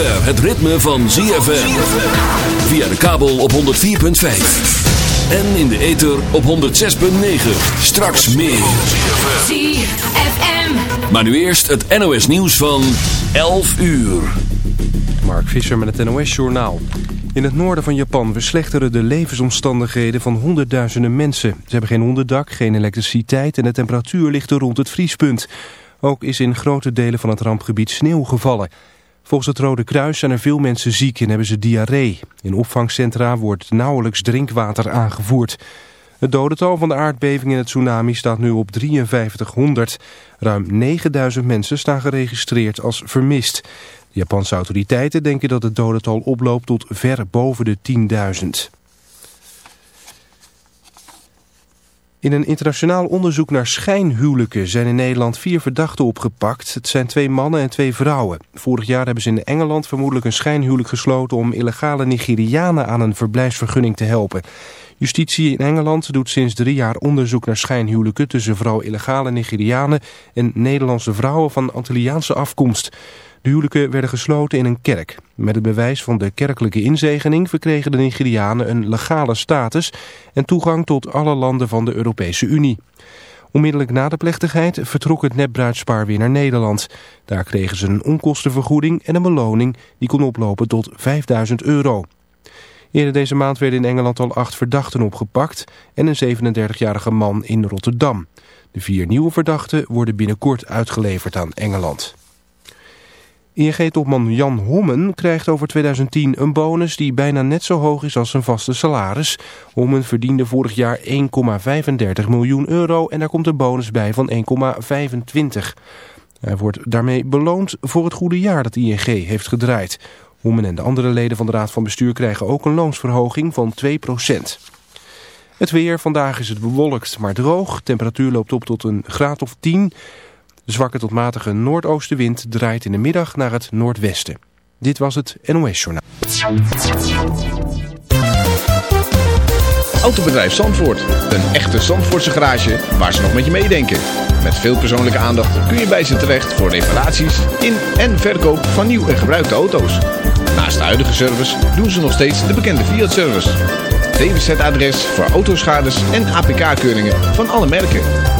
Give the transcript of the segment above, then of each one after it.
zover het ritme van ZFM. Via de kabel op 104.5. En in de ether op 106.9. Straks meer. ZFM. Maar nu eerst het NOS nieuws van 11 uur. Mark Visser met het NOS Journaal. In het noorden van Japan verslechteren de levensomstandigheden van honderdduizenden mensen. Ze hebben geen onderdak, geen elektriciteit en de temperatuur ligt er rond het vriespunt. Ook is in grote delen van het rampgebied sneeuw gevallen. Volgens het Rode Kruis zijn er veel mensen ziek en hebben ze diarree. In opvangcentra wordt nauwelijks drinkwater aangevoerd. Het dodental van de aardbeving en het tsunami staat nu op 5300. Ruim 9000 mensen staan geregistreerd als vermist. De Japanse autoriteiten denken dat het dodental oploopt tot ver boven de 10.000. In een internationaal onderzoek naar schijnhuwelijken zijn in Nederland vier verdachten opgepakt. Het zijn twee mannen en twee vrouwen. Vorig jaar hebben ze in Engeland vermoedelijk een schijnhuwelijk gesloten om illegale Nigerianen aan een verblijfsvergunning te helpen. Justitie in Engeland doet sinds drie jaar onderzoek naar schijnhuwelijken tussen vooral illegale Nigerianen en Nederlandse vrouwen van Antilliaanse afkomst. De huwelijken werden gesloten in een kerk. Met het bewijs van de kerkelijke inzegening verkregen de Nigerianen een legale status en toegang tot alle landen van de Europese Unie. Onmiddellijk na de plechtigheid vertrok het nepbruidspaar weer naar Nederland. Daar kregen ze een onkostenvergoeding en een beloning die kon oplopen tot 5000 euro. Eerder deze maand werden in Engeland al acht verdachten opgepakt en een 37-jarige man in Rotterdam. De vier nieuwe verdachten worden binnenkort uitgeleverd aan Engeland. ING-topman Jan Hommen krijgt over 2010 een bonus die bijna net zo hoog is als zijn vaste salaris. Hommen verdiende vorig jaar 1,35 miljoen euro en daar komt een bonus bij van 1,25. Hij wordt daarmee beloond voor het goede jaar dat ING heeft gedraaid. Hommen en de andere leden van de Raad van Bestuur krijgen ook een loonsverhoging van 2% Het weer, vandaag is het bewolkt maar droog. Temperatuur loopt op tot een graad of 10 de zwakke tot matige noordoostenwind draait in de middag naar het noordwesten. Dit was het NOS Journaal. Autobedrijf Zandvoort. Een echte Zandvoortse garage waar ze nog met je meedenken. Met veel persoonlijke aandacht kun je bij ze terecht voor reparaties in en verkoop van nieuw en gebruikte auto's. Naast de huidige service doen ze nog steeds de bekende Fiat-service. DWZ-adres voor autoschades en APK-keuringen van alle merken.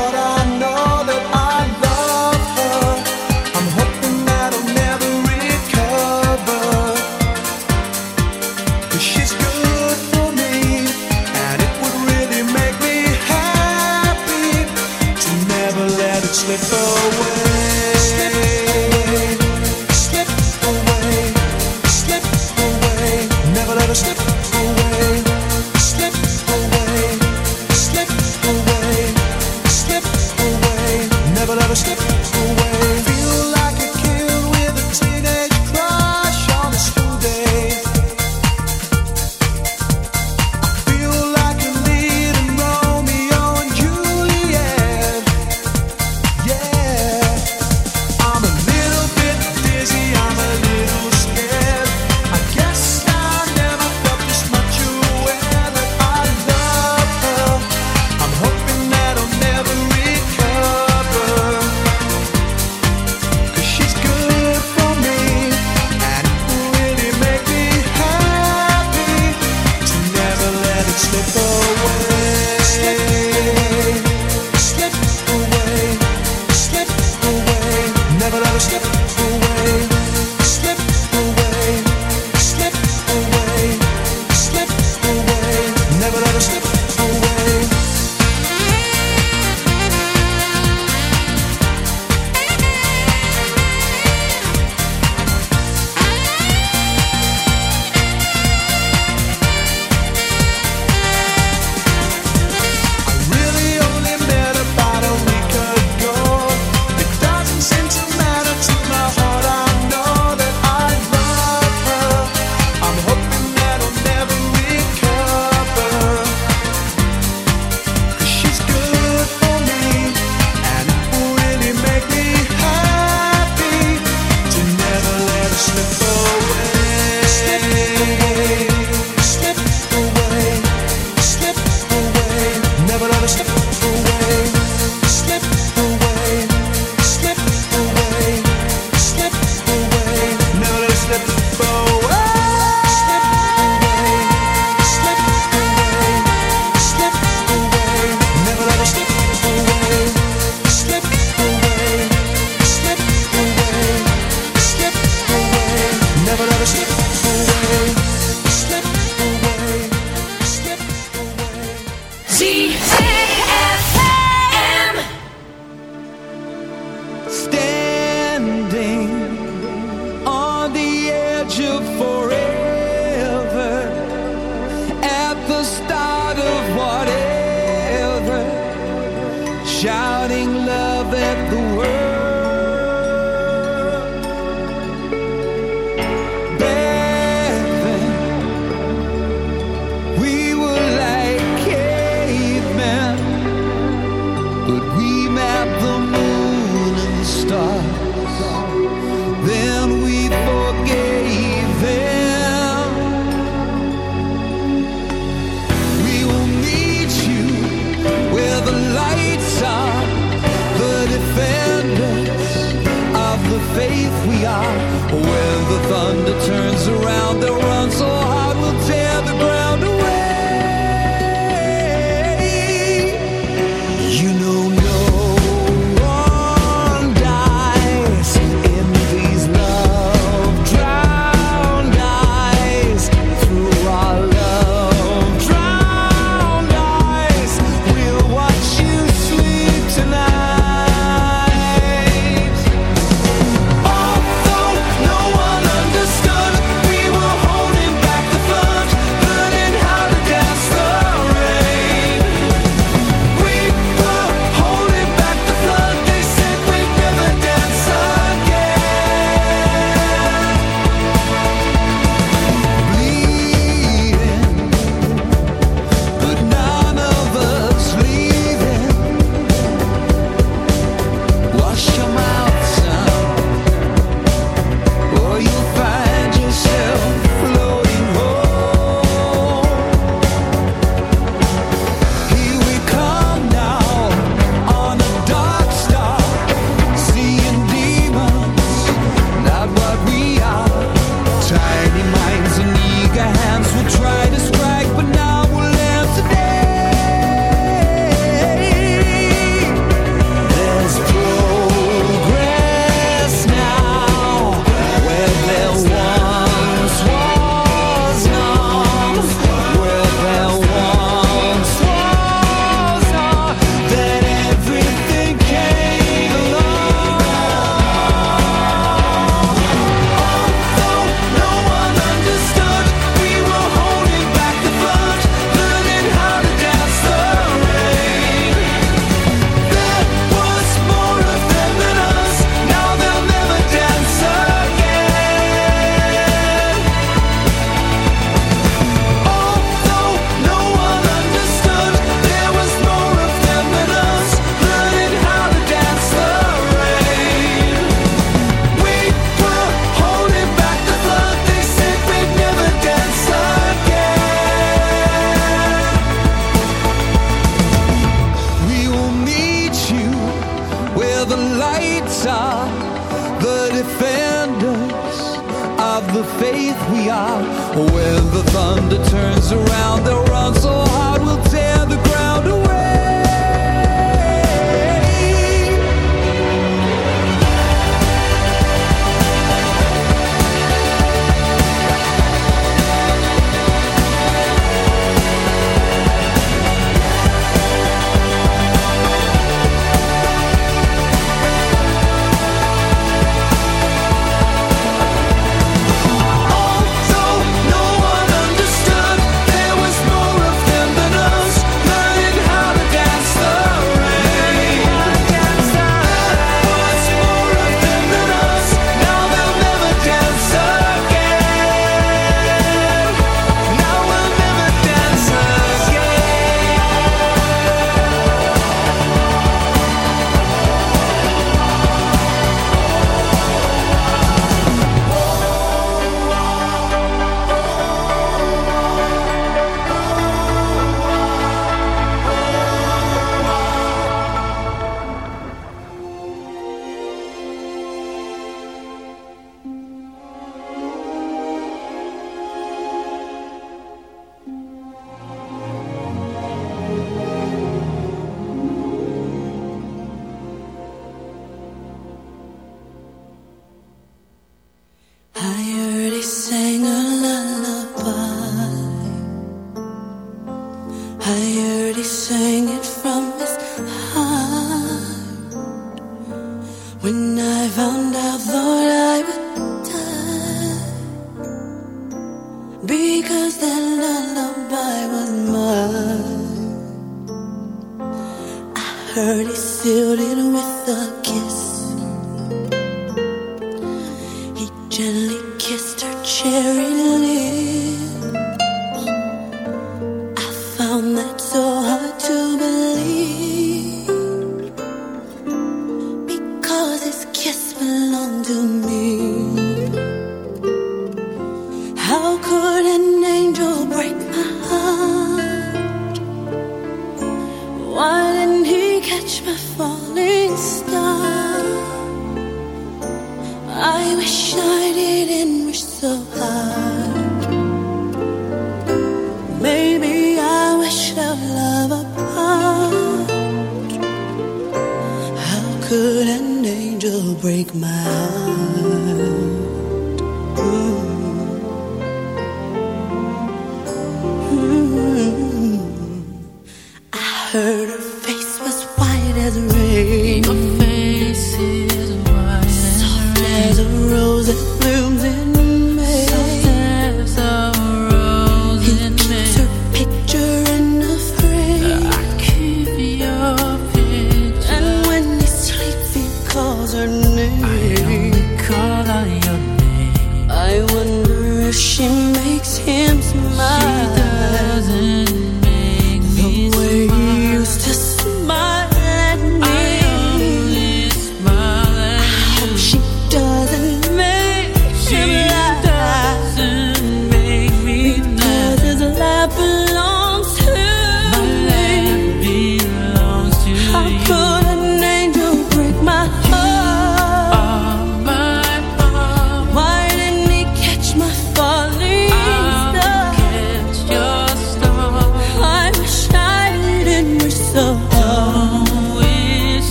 heard of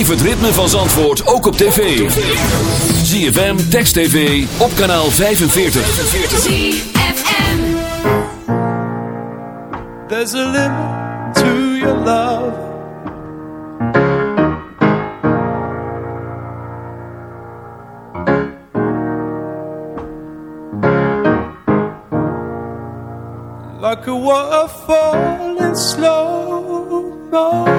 Beleef het ritme van Zandvoort ook op tv. ZFM, Text TV, op kanaal 45. ZFM. There's a limit to your love. Like a waterfall in slow motion.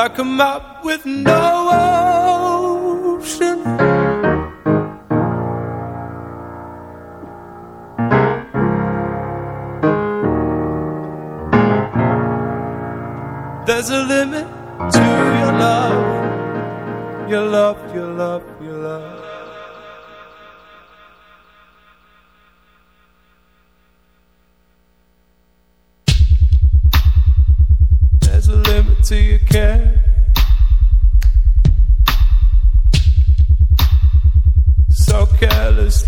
I come up with no one.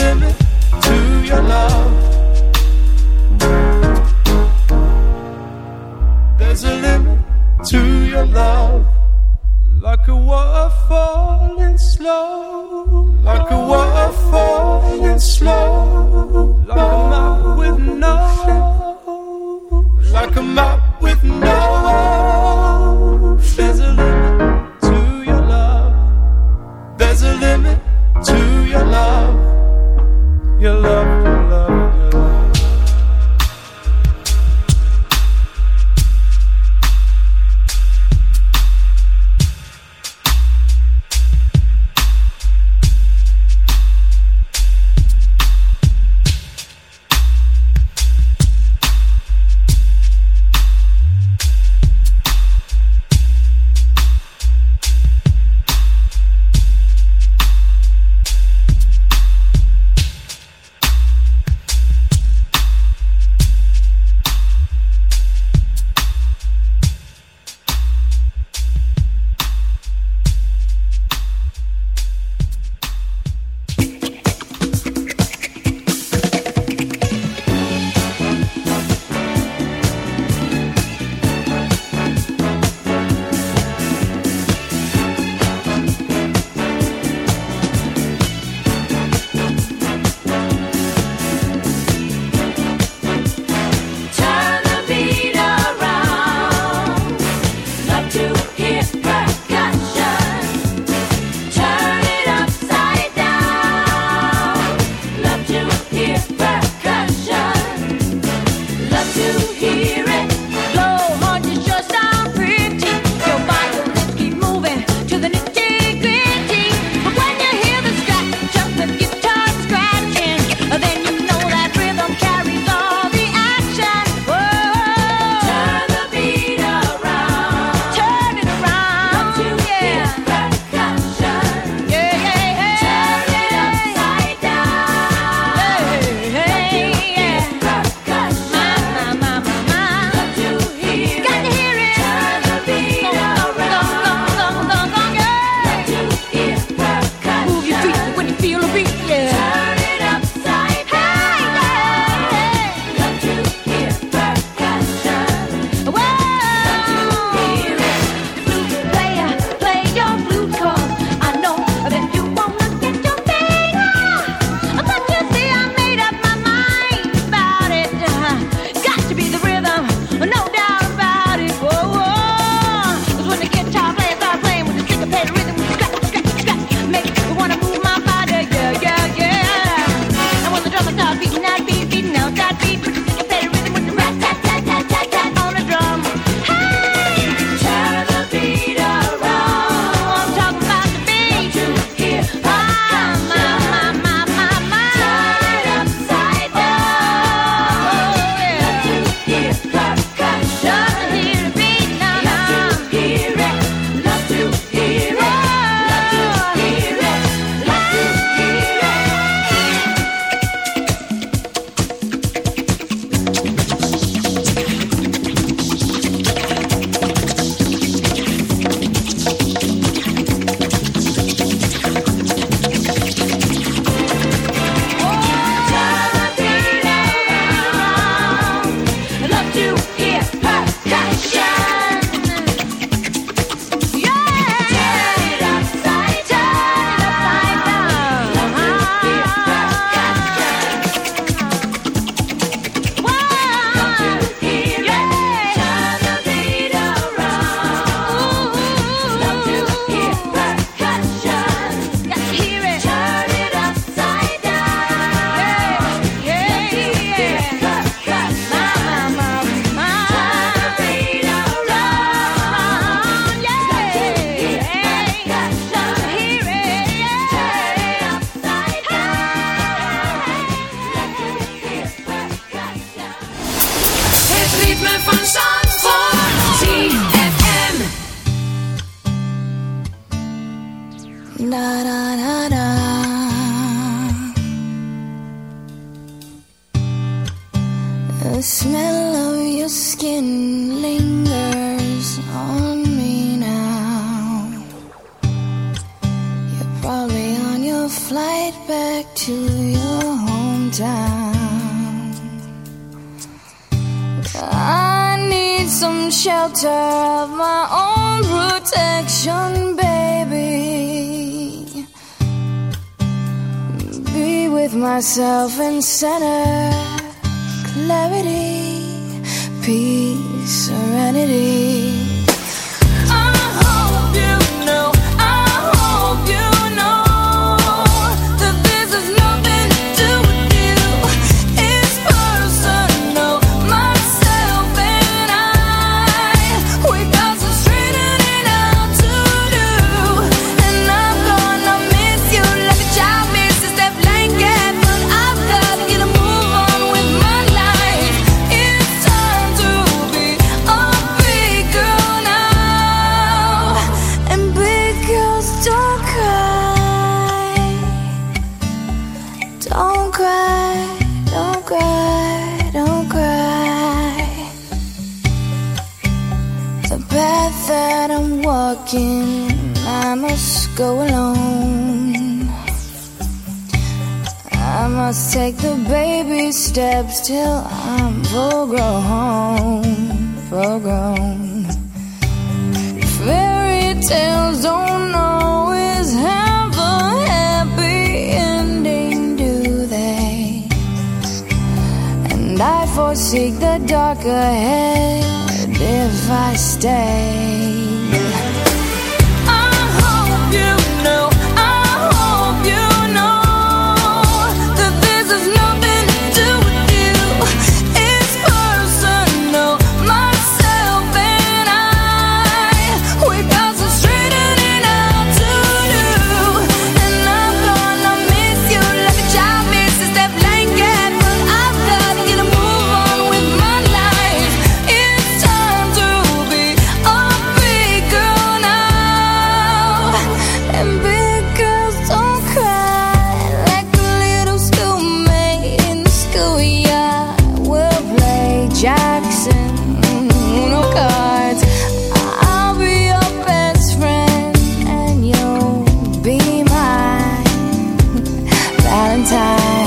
Limit to your love. There's a limit to your love. Like a waterfall in slow. Like a waterfall in slow. Like a map with no. Like a map with no. Santa. 他。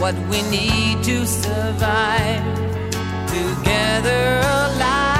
What we need to survive. together alive.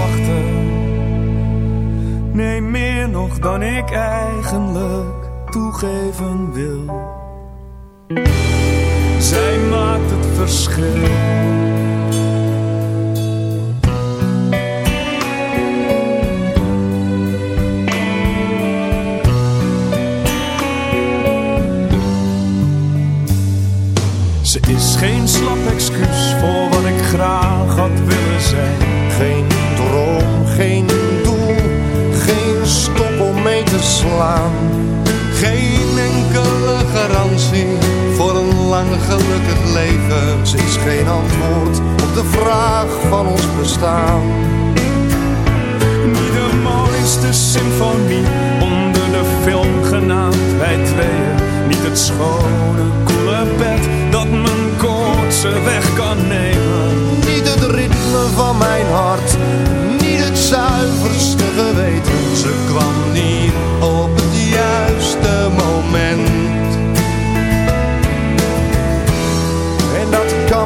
meer nog dan ik eigenlijk toegeven wil. Zij maakt het verschil. Is geen antwoord op de vraag van ons bestaan. Niet de mooiste symfonie onder de film genaamd wij tweeën. Niet het schone, koele bed dat mijn koortse weg kan nemen.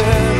said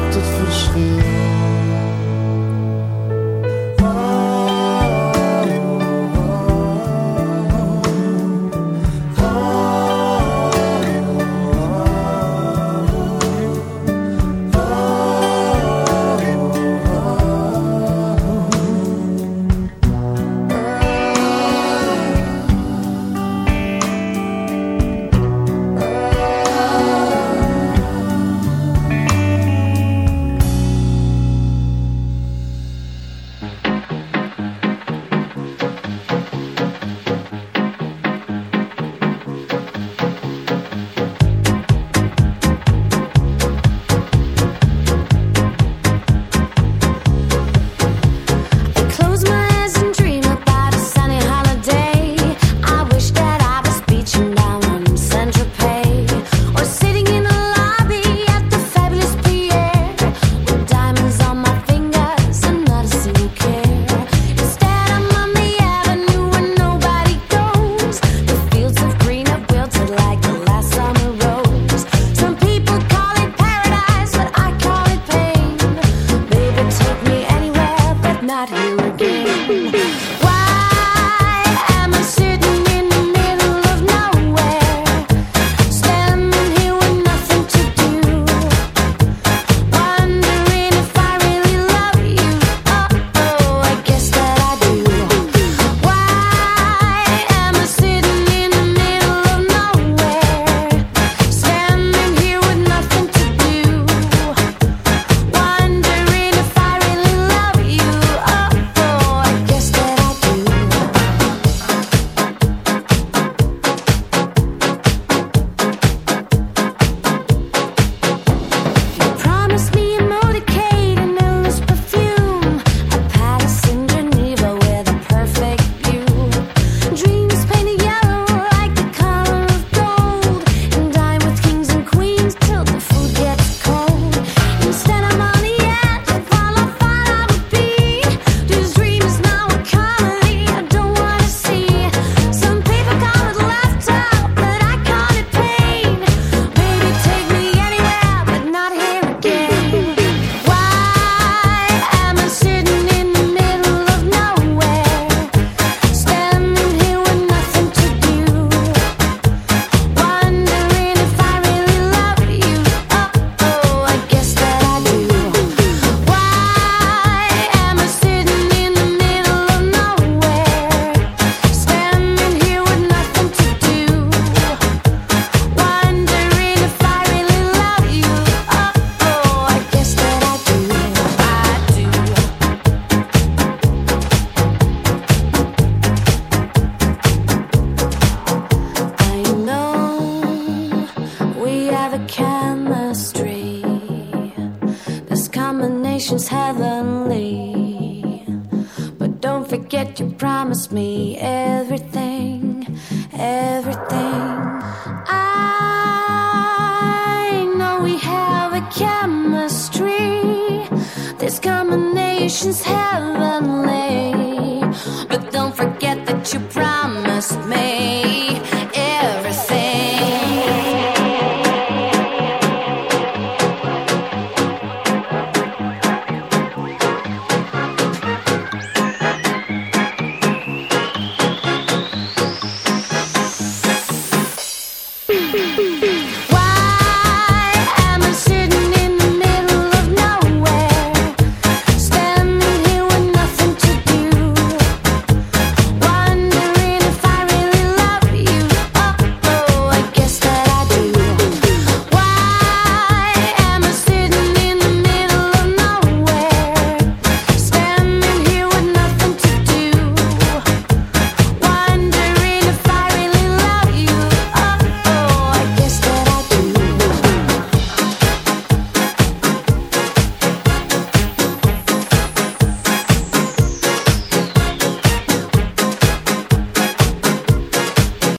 maakt het verschil.